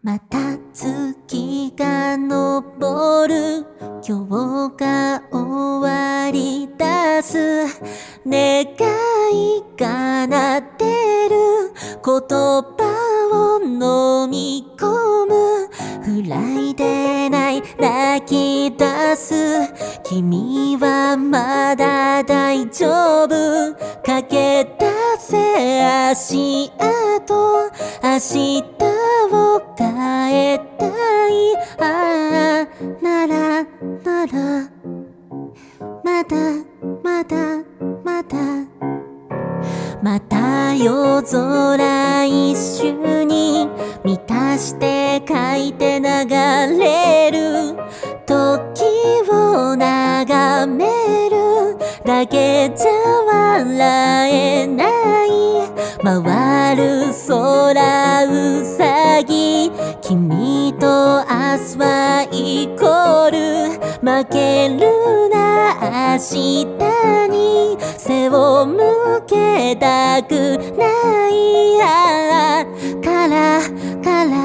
また月が昇る。今日が終わり出す願いが鳴ってる言葉を飲み込む。フライデーない泣き出す。君はまだ大丈夫。駆け出せ。足跡。明日ならまだまだまだまた夜空一緒に満たして書いて流れる。時を眺める。だけじゃ笑えない。回る空うさぎ。君と明日はイコール負けるな明日に背を向けたくないからから